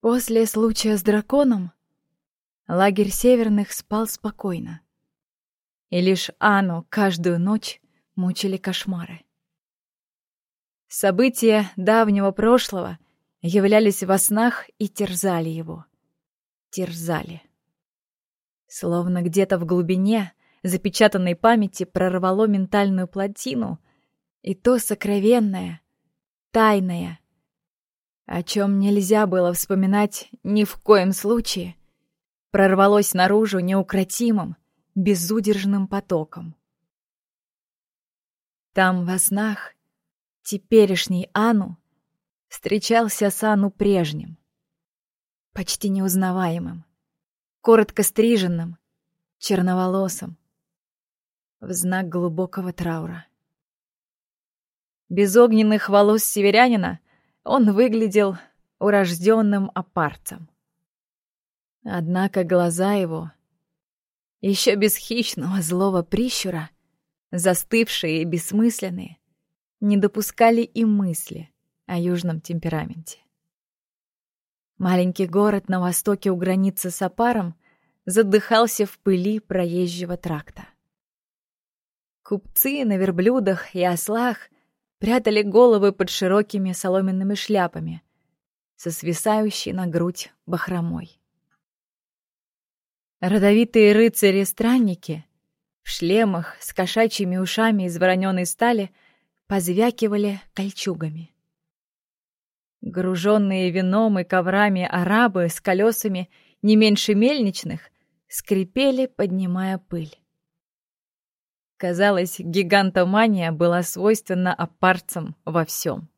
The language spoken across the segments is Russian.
После случая с драконом лагерь северных спал спокойно. И лишь Анну каждую ночь мучили кошмары. События давнего прошлого являлись во снах и терзали его. Терзали. Словно где-то в глубине запечатанной памяти прорвало ментальную плотину, и то сокровенное, тайное, о чем нельзя было вспоминать ни в коем случае, прорвалось наружу неукротимым, безудержным потоком. Там, во снах, теперешний Ану встречался с Ану прежним, почти неузнаваемым, коротко стриженным, черноволосым, в знак глубокого траура. Без огненных волос северянина он выглядел урожденным опарцем. Однако глаза его, еще без хищного злого прищура, застывшие и бессмысленные, не допускали и мысли о южном темпераменте. Маленький город на востоке у границы с Апаром задыхался в пыли проезжего тракта. Купцы на верблюдах и ослах прятали головы под широкими соломенными шляпами со свисающей на грудь бахромой. Родовитые рыцари-странники в шлемах с кошачьими ушами из вороненой стали позвякивали кольчугами. Груженные вином и коврами арабы с колесами не меньше мельничных скрипели, поднимая пыль. Казалось, гигантомания была свойственна опарцам во всем.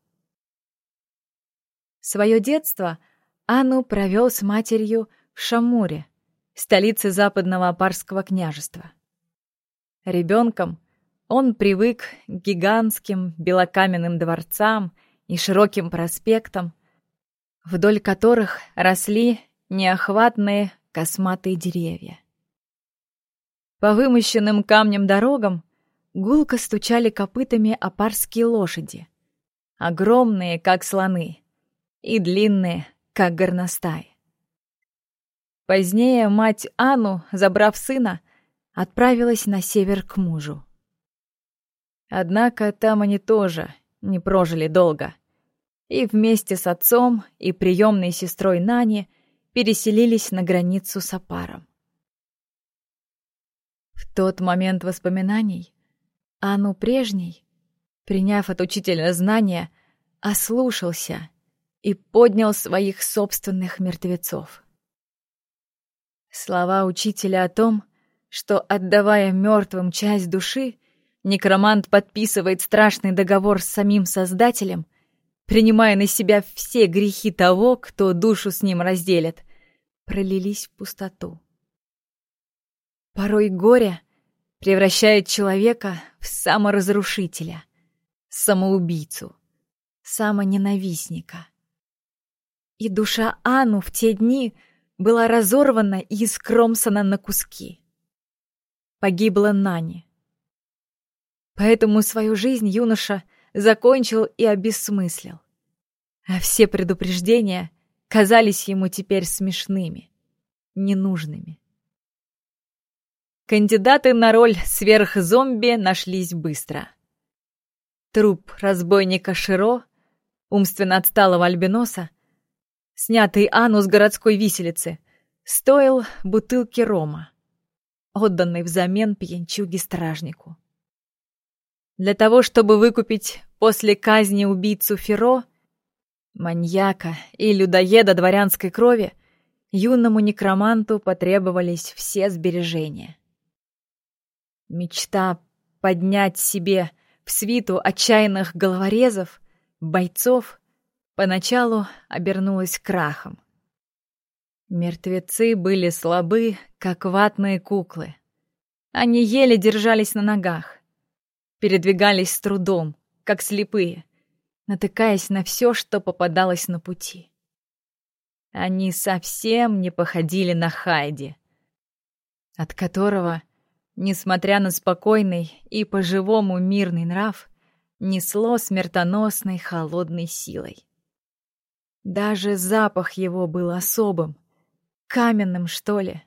Свое детство Анну провел с матерью в Шамуре, столице западного Апарского княжества. Ребенком он привык к гигантским белокаменным дворцам и широким проспектам, вдоль которых росли неохватные косматые деревья. По вымощенным камнем дорогам гулко стучали копытами опарские лошади. Огромные, как слоны, и длинные, как горностай. Позднее мать Анну, забрав сына, отправилась на север к мужу. Однако там они тоже не прожили долго. И вместе с отцом и приемной сестрой Нани переселились на границу с Апаром. В тот момент воспоминаний Анну прежней, приняв от учителя знания, ослушался и поднял своих собственных мертвецов. Слова учителя о том, что, отдавая мертвым часть души, некромант подписывает страшный договор с самим Создателем, принимая на себя все грехи того, кто душу с ним разделит, пролились в пустоту. Порой горе превращает человека в саморазрушителя, самоубийцу, самоненавистника. И душа Ану в те дни была разорвана и искромсана на куски. Погибла Нани. Поэтому свою жизнь юноша закончил и обессмыслил. А все предупреждения казались ему теперь смешными, ненужными. Кандидаты на роль сверхзомби нашлись быстро. Труп разбойника Широ, умственно отсталого альбиноса, снятый Анну с городской виселицы, стоил бутылки рома, отданной взамен пьянчуге-стражнику. Для того, чтобы выкупить после казни убийцу Феро, маньяка и людоеда дворянской крови, юному некроманту потребовались все сбережения. Мечта поднять себе в свиту отчаянных головорезов, бойцов, поначалу обернулась крахом. Мертвецы были слабы, как ватные куклы. Они еле держались на ногах, передвигались с трудом, как слепые, натыкаясь на все, что попадалось на пути. Они совсем не походили на Хайди, от которого несмотря на спокойный и по-живому мирный нрав, несло смертоносной холодной силой. Даже запах его был особым, каменным, что ли.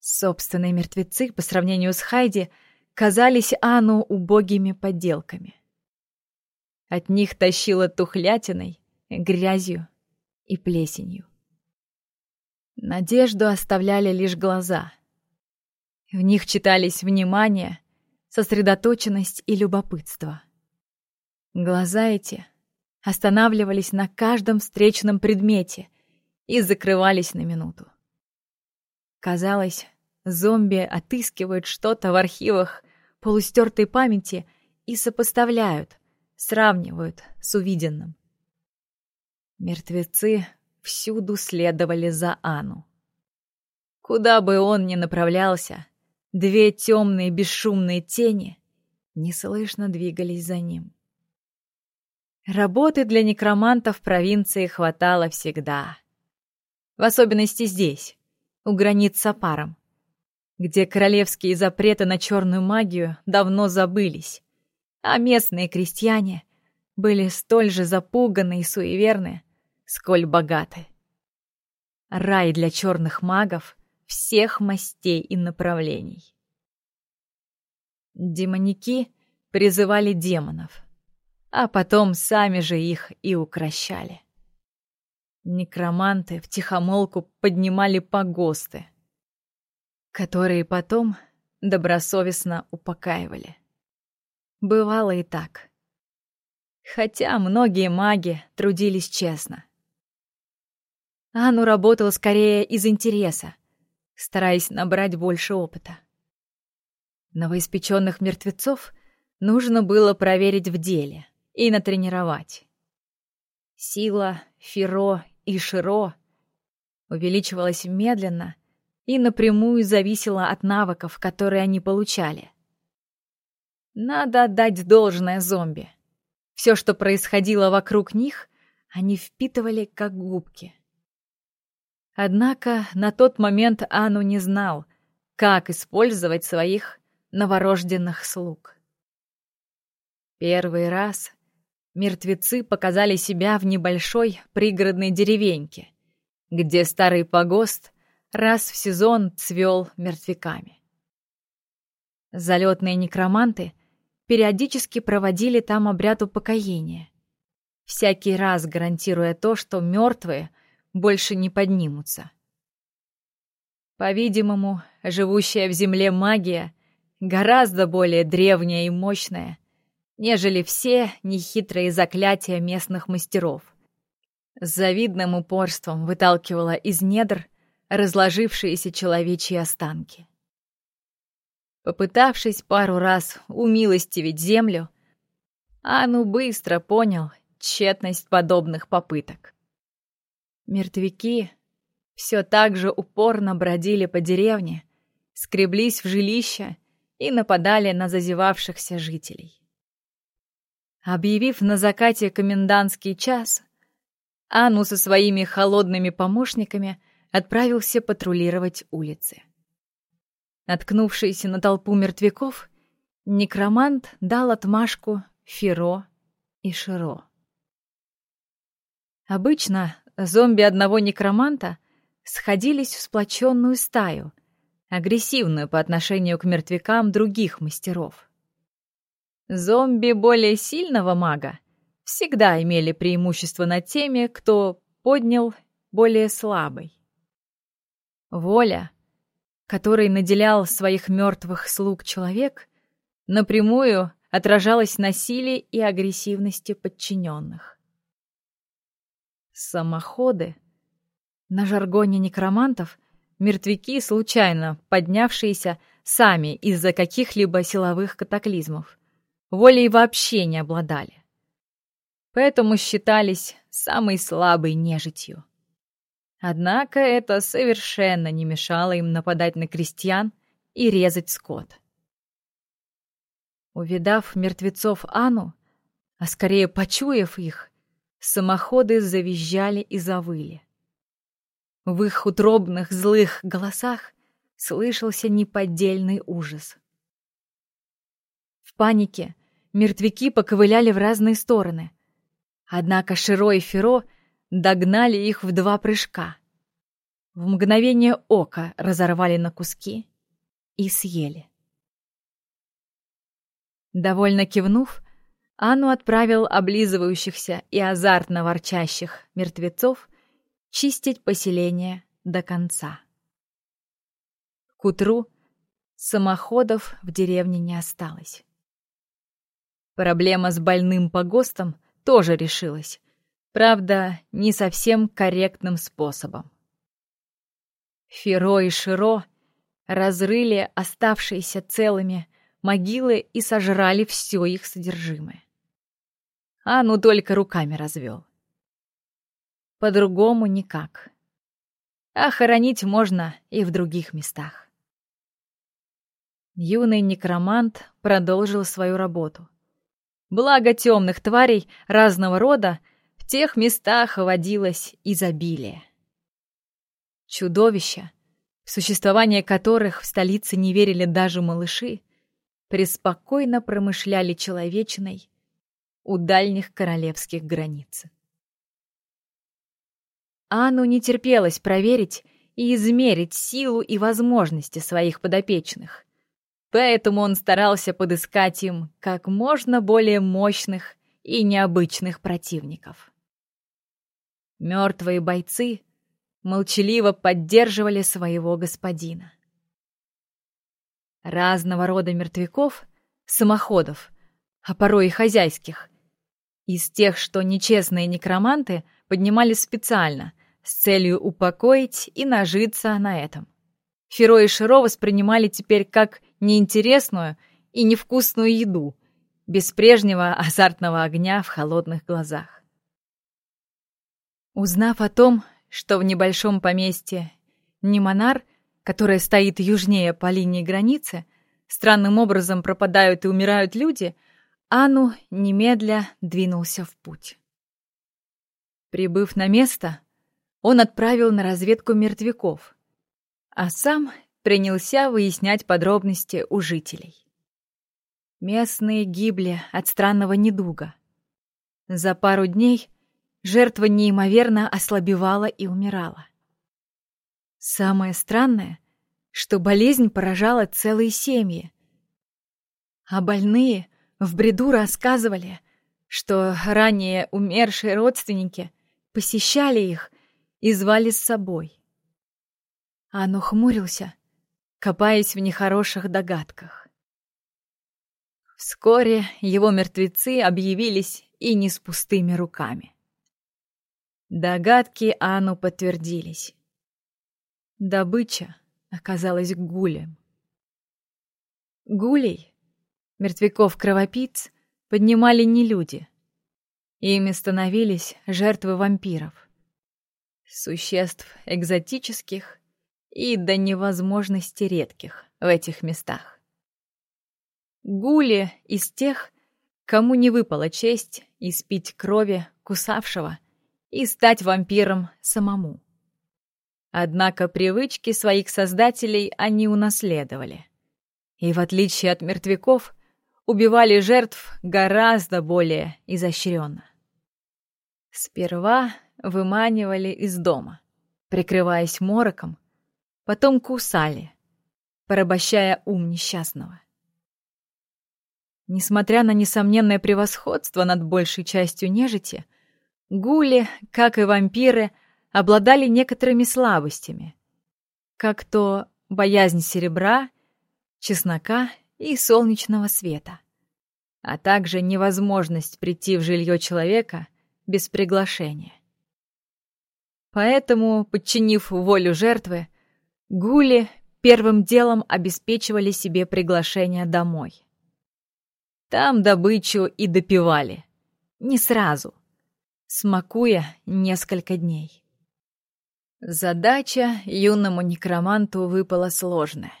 Собственные мертвецы, по сравнению с Хайди, казались Анну убогими подделками. От них тащило тухлятиной, грязью и плесенью. Надежду оставляли лишь глаза. В них читались внимание, сосредоточенность и любопытство. Глаза эти останавливались на каждом встречном предмете и закрывались на минуту. Казалось, зомби отыскивают что-то в архивах полустертой памяти и сопоставляют, сравнивают с увиденным. Мертвецы всюду следовали за Ану. Куда бы он ни направлялся, две темные бесшумные тени неслышно двигались за ним. Работы для некроманта в провинции хватало всегда. В особенности здесь, у границ с Апаром, где королевские запреты на черную магию давно забылись, а местные крестьяне были столь же запуганы и суеверны, сколь богаты. Рай для черных магов всех мастей и направлений. Демоники призывали демонов, а потом сами же их и укращали. Некроманты втихомолку поднимали погосты, которые потом добросовестно упокаивали. Бывало и так. Хотя многие маги трудились честно. Ану работала скорее из интереса, стараясь набрать больше опыта. Новоиспеченных мертвецов нужно было проверить в деле и натренировать. Сила, Феро и Широ увеличивалась медленно и напрямую зависела от навыков, которые они получали. Надо отдать должное зомби. Все, что происходило вокруг них, они впитывали как губки. Однако на тот момент Ану не знал, как использовать своих новорожденных слуг. Первый раз мертвецы показали себя в небольшой пригородной деревеньке, где старый погост раз в сезон цвел мертвяками. Залетные некроманты периодически проводили там обряд упокоения, всякий раз гарантируя то, что мертвые — больше не поднимутся. По-видимому, живущая в земле магия гораздо более древняя и мощная, нежели все нехитрые заклятия местных мастеров. С завидным упорством выталкивала из недр разложившиеся человечьи останки. Попытавшись пару раз умилостивить землю, Ану быстро понял тщетность подобных попыток. Мертвяки все так же упорно бродили по деревне, скреблись в жилища и нападали на зазевавшихся жителей. Объявив на закате комендантский час, Ану со своими холодными помощниками отправился патрулировать улицы. Наткнувшийся на толпу мертвяков, некромант дал отмашку Феро и Широ. Обычно зомби одного некроманта сходились в сплоченную стаю, агрессивную по отношению к мертвякам других мастеров. Зомби более сильного мага всегда имели преимущество над теми, кто поднял более слабый. Воля, которой наделял своих мертвых слуг человек, напрямую отражалась на силе и агрессивности подчиненных. Самоходы. На жаргоне некромантов мертвяки, случайно поднявшиеся сами из-за каких-либо силовых катаклизмов, волей вообще не обладали. Поэтому считались самой слабой нежитью. Однако это совершенно не мешало им нападать на крестьян и резать скот. Увидав мертвецов Ану, а скорее почуяв их, Самоходы завизжали и завыли. В их утробных злых голосах слышался неподдельный ужас. В панике мертвяки поковыляли в разные стороны. Однако Широ и Феро догнали их в два прыжка. В мгновение ока разорвали на куски и съели. Довольно кивнув, Анну отправил облизывающихся и азартно ворчащих мертвецов чистить поселение до конца. К утру самоходов в деревне не осталось. Проблема с больным погостом тоже решилась, правда, не совсем корректным способом. Феро и Широ разрыли оставшиеся целыми могилы и сожрали все их содержимое. А ну только руками развел. По-другому никак. А хоронить можно и в других местах. Юный некромант продолжил свою работу. Благо темных тварей разного рода в тех местах водилось изобилие. Чудовища, существование которых в столице не верили даже малыши, преспокойно промышляли человечиной у дальних королевских границ. Анну не терпелось проверить и измерить силу и возможности своих подопечных, поэтому он старался подыскать им как можно более мощных и необычных противников. Мертвые бойцы молчаливо поддерживали своего господина разного рода мертвяков, самоходов, а порой и хозяйских. Из тех, что нечестные некроманты поднимали специально, с целью упокоить и нажиться на этом. Феро и Широ воспринимали теперь как неинтересную и невкусную еду, без прежнего азартного огня в холодных глазах. Узнав о том, что в небольшом поместье Нимонар которая стоит южнее по линии границы, странным образом пропадают и умирают люди, Ану немедля двинулся в путь. Прибыв на место, он отправил на разведку мертвяков, а сам принялся выяснять подробности у жителей. Местные гибли от странного недуга. За пару дней жертва неимоверно ослабевала и умирала. Самое странное, что болезнь поражала целые семьи. А больные в бреду рассказывали, что ранее умершие родственники посещали их и звали с собой. Ану хмурился, копаясь в нехороших догадках. Вскоре его мертвецы объявились и не с пустыми руками. Догадки Ану подтвердились. Добыча оказалась гулем. Гулей, мертвяков-кровопийц, поднимали не люди. Ими становились жертвы вампиров. Существ экзотических и до невозможности редких в этих местах. Гули из тех, кому не выпала честь испить крови кусавшего и стать вампиром самому. Однако привычки своих создателей они унаследовали. И в отличие от мертвяков, убивали жертв гораздо более изощренно. Сперва выманивали из дома, прикрываясь мороком, потом кусали, порабощая ум несчастного. Несмотря на несомненное превосходство над большей частью нежити, гули, как и вампиры, обладали некоторыми слабостями, как то боязнь серебра, чеснока и солнечного света, а также невозможность прийти в жилье человека без приглашения. Поэтому, подчинив волю жертвы, гули первым делом обеспечивали себе приглашение домой. Там добычу и допивали. Не сразу, смакуя несколько дней. Задача юному некроманту выпала сложная.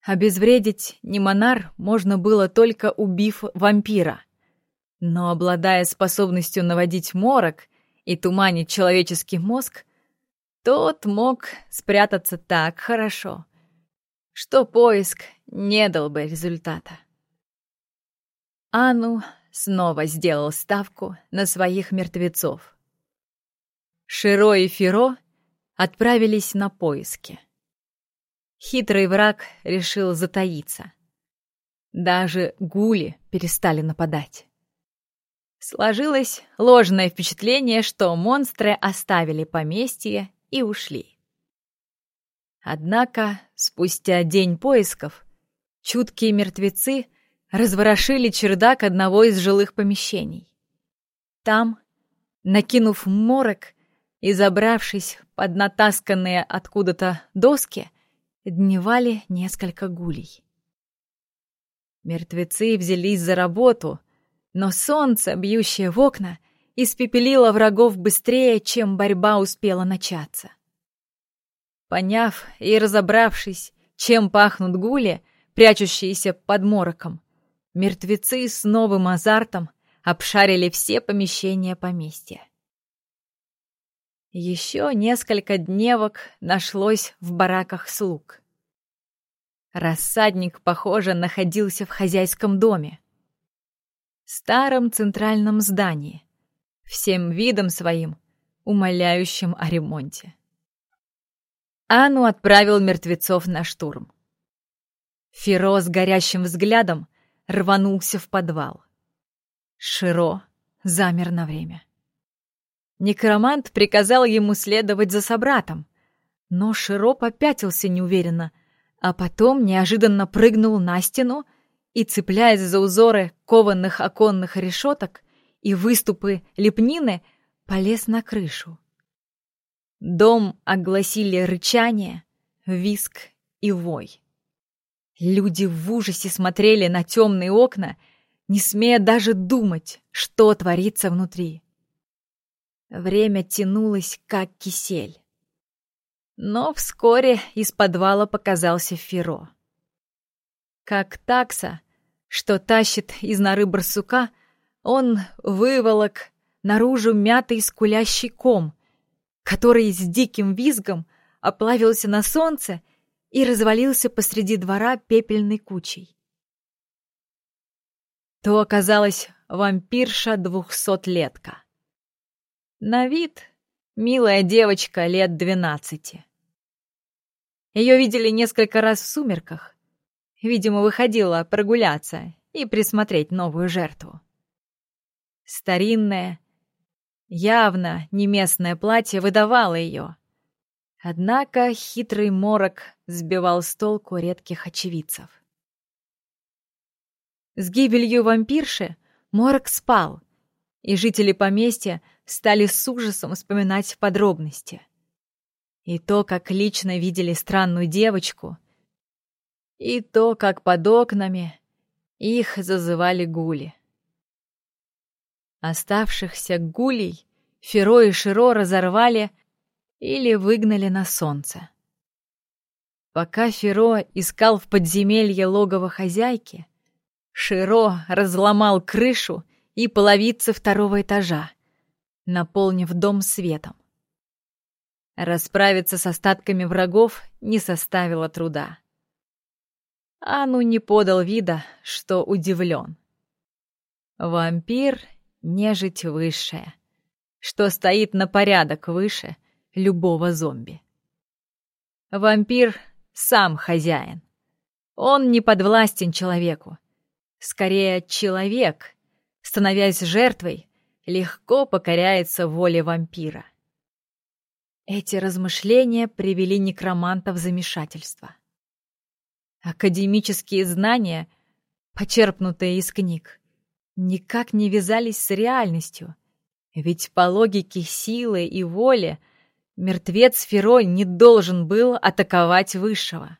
Обезвредить Немонар можно было только убив вампира. Но обладая способностью наводить морок и туманить человеческий мозг, тот мог спрятаться так хорошо, что поиск не дал бы результата. Ану снова сделал ставку на своих мертвецов Широ и Феро отправились на поиски. Хитрый враг решил затаиться. Даже гули перестали нападать. Сложилось ложное впечатление, что монстры оставили поместье и ушли. Однако спустя день поисков чуткие мертвецы разворошили чердак одного из жилых помещений. Там, накинув морок и забравшись под натасканные откуда-то доски, дневали несколько гулей. Мертвецы взялись за работу, но солнце, бьющее в окна, испепелило врагов быстрее, чем борьба успела начаться. Поняв и разобравшись, чем пахнут гули, прячущиеся под мороком, мертвецы с новым азартом обшарили все помещения поместья. Еще несколько дневок нашлось в бараках слуг. Рассадник, похоже, находился в хозяйском доме. Старом центральном здании, всем видом своим, умоляющим о ремонте. Ану отправил мертвецов на штурм. Феро с горящим взглядом рванулся в подвал. Широ замер на время. Некромант приказал ему следовать за собратом, но Широ попятился неуверенно — а потом неожиданно прыгнул на стену и, цепляясь за узоры кованых оконных решеток и выступы лепнины, полез на крышу. Дом огласили рычание, виск и вой. Люди в ужасе смотрели на темные окна, не смея даже думать, что творится внутри. Время тянулось, как кисель. Но вскоре из подвала показался Феро. Как такса, что тащит из норы барсука, он выволок наружу мятый скулящий ком, который с диким визгом оплавился на солнце и развалился посреди двора пепельной кучей. То оказалась вампирша двухсотлетка. На вид Милая девочка лет двенадцати. Ее видели несколько раз в сумерках. Видимо, выходила прогуляться и присмотреть новую жертву. Старинное, явно не местное платье выдавало ее. Однако хитрый морок сбивал с толку редких очевидцев. С гибелью вампирши морок спал, и жители поместья стали с ужасом вспоминать подробности. И то, как лично видели странную девочку, и то, как под окнами их зазывали гули. Оставшихся гулей Феро и Широ разорвали или выгнали на солнце. Пока Феро искал в подземелье логово хозяйки, Широ разломал крышу и половицы второго этажа, наполнив дом светом. Расправиться с остатками врагов не составило труда. Ану не подал вида, что удивлен. Вампир — нежить высшая, что стоит на порядок выше любого зомби. Вампир — сам хозяин. Он не подвластен человеку. Скорее, человек, становясь жертвой, легко покоряется воле вампира. Эти размышления привели некроманта в замешательство. Академические знания, почерпнутые из книг, никак не вязались с реальностью, ведь по логике силы и воли мертвец Феро не должен был атаковать Высшего.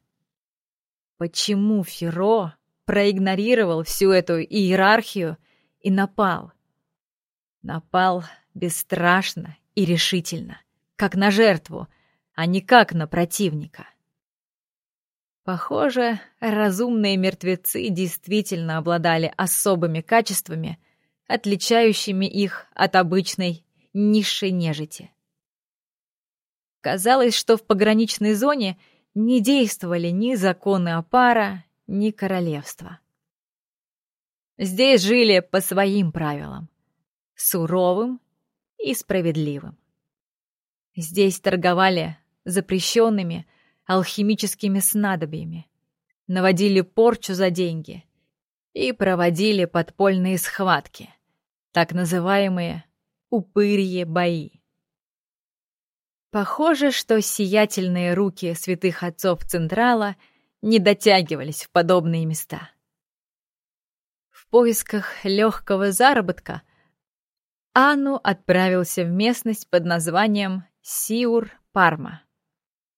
Почему Феро проигнорировал всю эту иерархию и напал? Напал бесстрашно и решительно, как на жертву, а не как на противника. Похоже, разумные мертвецы действительно обладали особыми качествами, отличающими их от обычной низшей нежити. Казалось, что в пограничной зоне не действовали ни законы опара, ни королевства. Здесь жили по своим правилам суровым и справедливым. Здесь торговали запрещенными алхимическими снадобьями, наводили порчу за деньги и проводили подпольные схватки, так называемые упырье бои. Похоже, что сиятельные руки святых отцов Централа не дотягивались в подобные места. В поисках легкого заработка Анну отправился в местность под названием Сиур-Парма,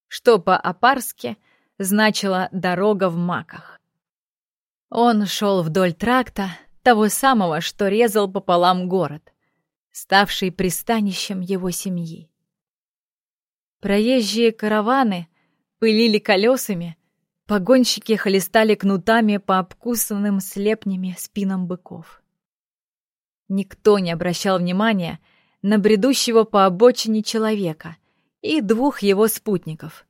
что по-апарски значило «дорога в маках». Он шел вдоль тракта, того самого, что резал пополам город, ставший пристанищем его семьи. Проезжие караваны пылили колесами, погонщики хлестали кнутами по обкусанным слепнями спинам быков. Никто не обращал внимания на бредущего по обочине человека и двух его спутников,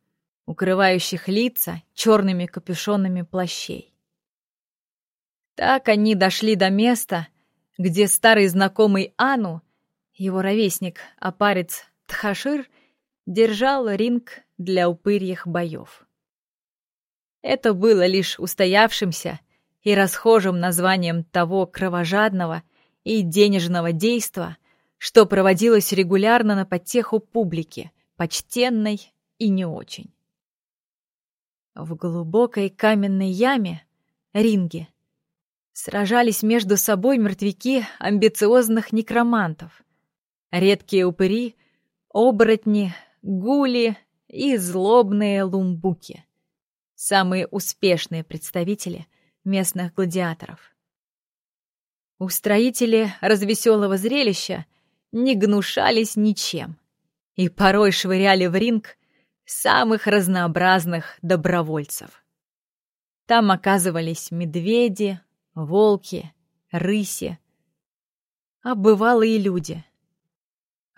укрывающих лица черными капюшонами плащей. Так они дошли до места, где старый знакомый Ану, его ровесник, опарец Тхашир, держал ринг для упырьих боев. Это было лишь устоявшимся и расхожим названием того кровожадного и денежного действа, что проводилось регулярно на потеху публики, почтенной и не очень. В глубокой каменной яме, ринге, сражались между собой мертвяки амбициозных некромантов, редкие упыри, оборотни, гули и злобные лумбуки, самые успешные представители местных гладиаторов. Устроители развеселого зрелища не гнушались ничем и порой швыряли в ринг самых разнообразных добровольцев. Там оказывались медведи, волки, рыси, а бывалые люди,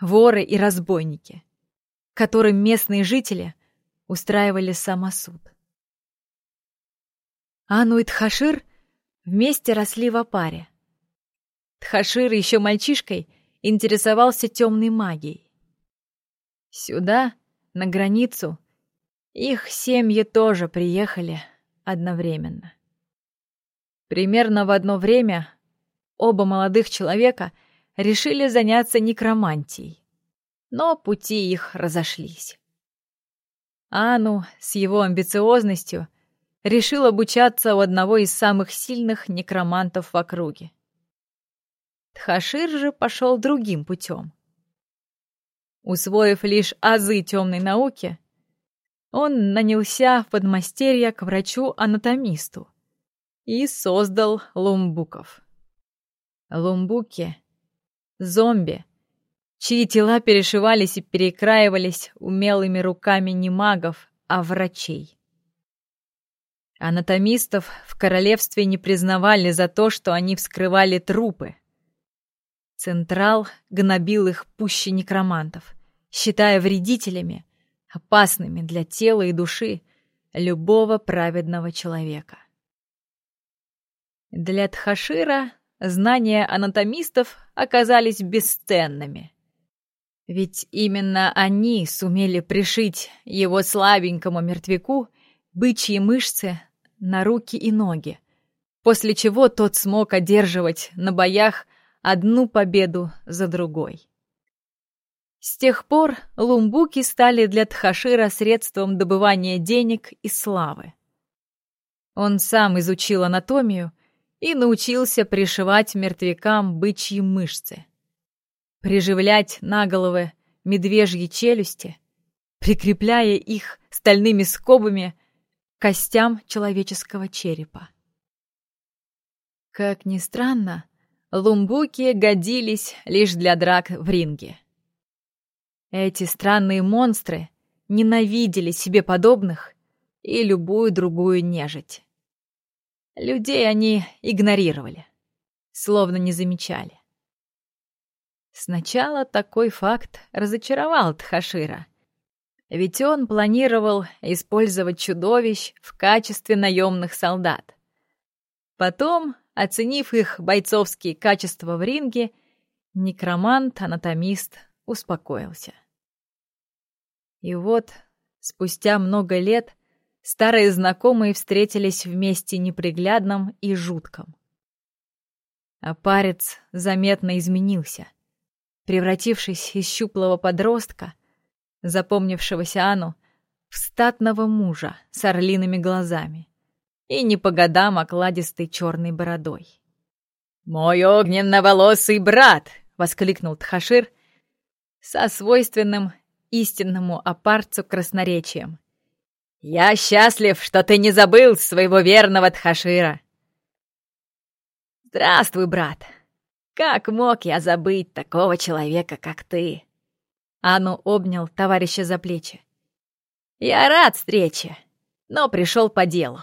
воры и разбойники, которым местные жители устраивали самосуд. Ану и Тхашир вместе росли в опаре. Тхашир еще мальчишкой интересовался темной магией. Сюда, на границу, их семьи тоже приехали одновременно. Примерно в одно время оба молодых человека решили заняться некромантией, но пути их разошлись. Ану с его амбициозностью решил обучаться у одного из самых сильных некромантов в округе. Тхашир же пошел другим путем. Усвоив лишь азы темной науки, он нанялся в подмастерье к врачу-анатомисту и создал лумбуков. Лумбуки — зомби, чьи тела перешивались и перекраивались умелыми руками не магов, а врачей. Анатомистов в королевстве не признавали за то, что они вскрывали трупы. Централ гнобил их пуще некромантов, считая вредителями, опасными для тела и души любого праведного человека. Для Тхашира знания анатомистов оказались бесценными. Ведь именно они сумели пришить его слабенькому мертвяку бычьи мышцы на руки и ноги, после чего тот смог одерживать на боях одну победу за другой. С тех пор лумбуки стали для Тхашира средством добывания денег и славы. Он сам изучил анатомию и научился пришивать мертвякам бычьи мышцы, приживлять на головы медвежьи челюсти, прикрепляя их стальными скобами к костям человеческого черепа. Как ни странно, лумбуки годились лишь для драк в ринге. Эти странные монстры ненавидели себе подобных и любую другую нежить. Людей они игнорировали, словно не замечали. Сначала такой факт разочаровал Тхашира, ведь он планировал использовать чудовищ в качестве наемных солдат. Потом, оценив их бойцовские качества в ринге, некромант-анатомист успокоился. И вот, спустя много лет, старые знакомые встретились вместе неприглядном и жутком. А парец заметно изменился, превратившись из щуплого подростка, запомнившегося Ану, в статного мужа с орлиными глазами и не по годам окладистой черной бородой. «Мой огненно-волосый брат!» — воскликнул Тхашир со свойственным истинному опарцу красноречием. «Я счастлив, что ты не забыл своего верного Тхашира!» «Здравствуй, брат! Как мог я забыть такого человека, как ты?» Ану обнял товарища за плечи. «Я рад встрече, но пришел по делу.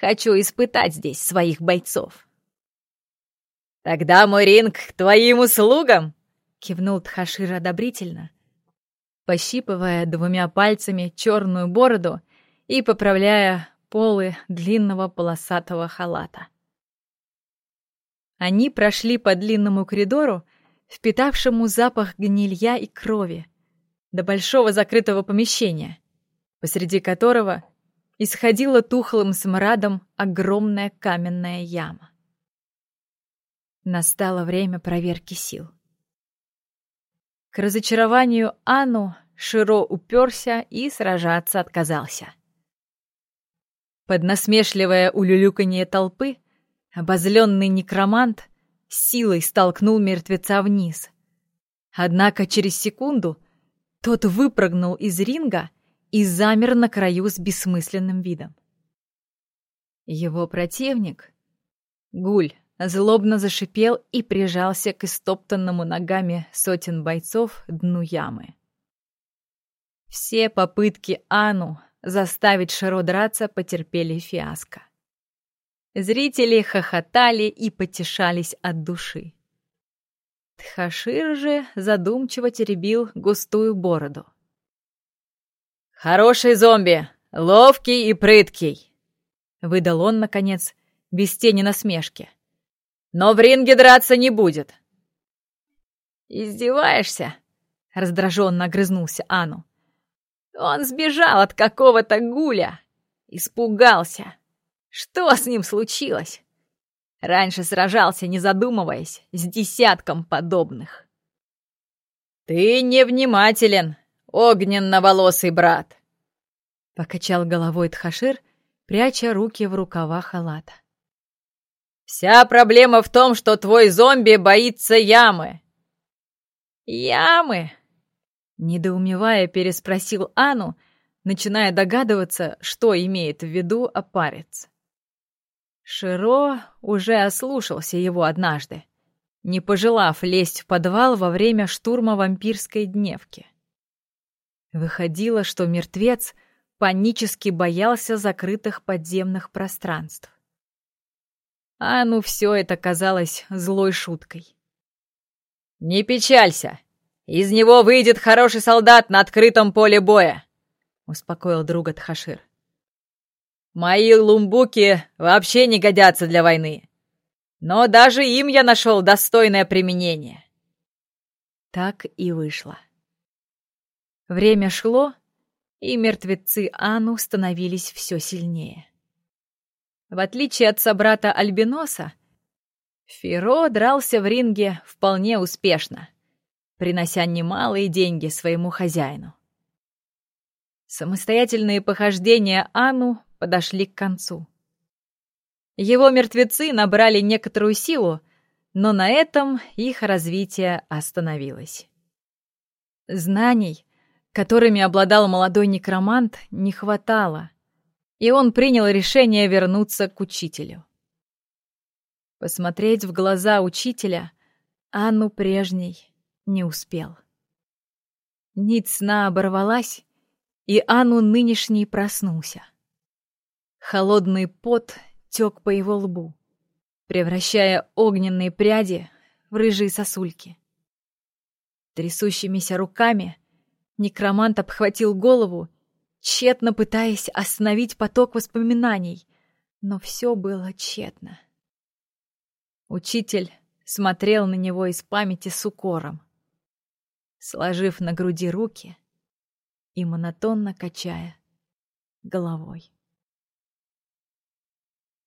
Хочу испытать здесь своих бойцов». «Тогда мой ринг к твоим услугам!» — кивнул Тхашир одобрительно, пощипывая двумя пальцами черную бороду и поправляя полы длинного полосатого халата. Они прошли по длинному коридору, впитавшему запах гнилья и крови, до большого закрытого помещения, посреди которого исходила тухлым смрадом огромная каменная яма. Настало время проверки сил. К разочарованию Анну Широ уперся и сражаться отказался. Под насмешливое улюлюканье толпы обозленный некромант силой столкнул мертвеца вниз. Однако через секунду тот выпрыгнул из ринга и замер на краю с бессмысленным видом. Его противник, Гуль, злобно зашипел и прижался к истоптанному ногами сотен бойцов дну ямы. Все попытки Ану заставить Шаро драться потерпели фиаско. Зрители хохотали и потешались от души. Тхашир же задумчиво теребил густую бороду. «Хороший зомби, ловкий и прыткий!» — выдал он, наконец, без тени насмешки но в ринге драться не будет. «Издеваешься?» — раздраженно огрызнулся Ану. «Он сбежал от какого-то гуля. Испугался. Что с ним случилось? Раньше сражался, не задумываясь, с десятком подобных». «Ты невнимателен, огненно-волосый брат!» — покачал головой Тхашир, пряча руки в рукава халата. Вся проблема в том, что твой зомби боится ямы. Ямы? Недоумевая, переспросил Ану, начиная догадываться, что имеет в виду опарец. Широ уже ослушался его однажды, не пожелав лезть в подвал во время штурма вампирской дневки. Выходило, что мертвец панически боялся закрытых подземных пространств. А ну все это казалось злой шуткой. «Не печалься! Из него выйдет хороший солдат на открытом поле боя!» — успокоил друга Тхашир. «Мои лумбуки вообще не годятся для войны, но даже им я нашел достойное применение». Так и вышло. Время шло, и мертвецы Ану становились все сильнее. В отличие от собрата Альбиноса, Феро дрался в ринге вполне успешно, принося немалые деньги своему хозяину. Самостоятельные похождения Ану подошли к концу. Его мертвецы набрали некоторую силу, но на этом их развитие остановилось. Знаний, которыми обладал молодой некромант, не хватало — и он принял решение вернуться к учителю. Посмотреть в глаза учителя Анну прежней не успел. Нить сна оборвалась, и Анну нынешний проснулся. Холодный пот тек по его лбу, превращая огненные пряди в рыжие сосульки. Трясущимися руками некромант обхватил голову тщетно пытаясь остановить поток воспоминаний, но все было тщетно. Учитель смотрел на него из памяти с укором. Сложив на груди руки, и монотонно качая головой.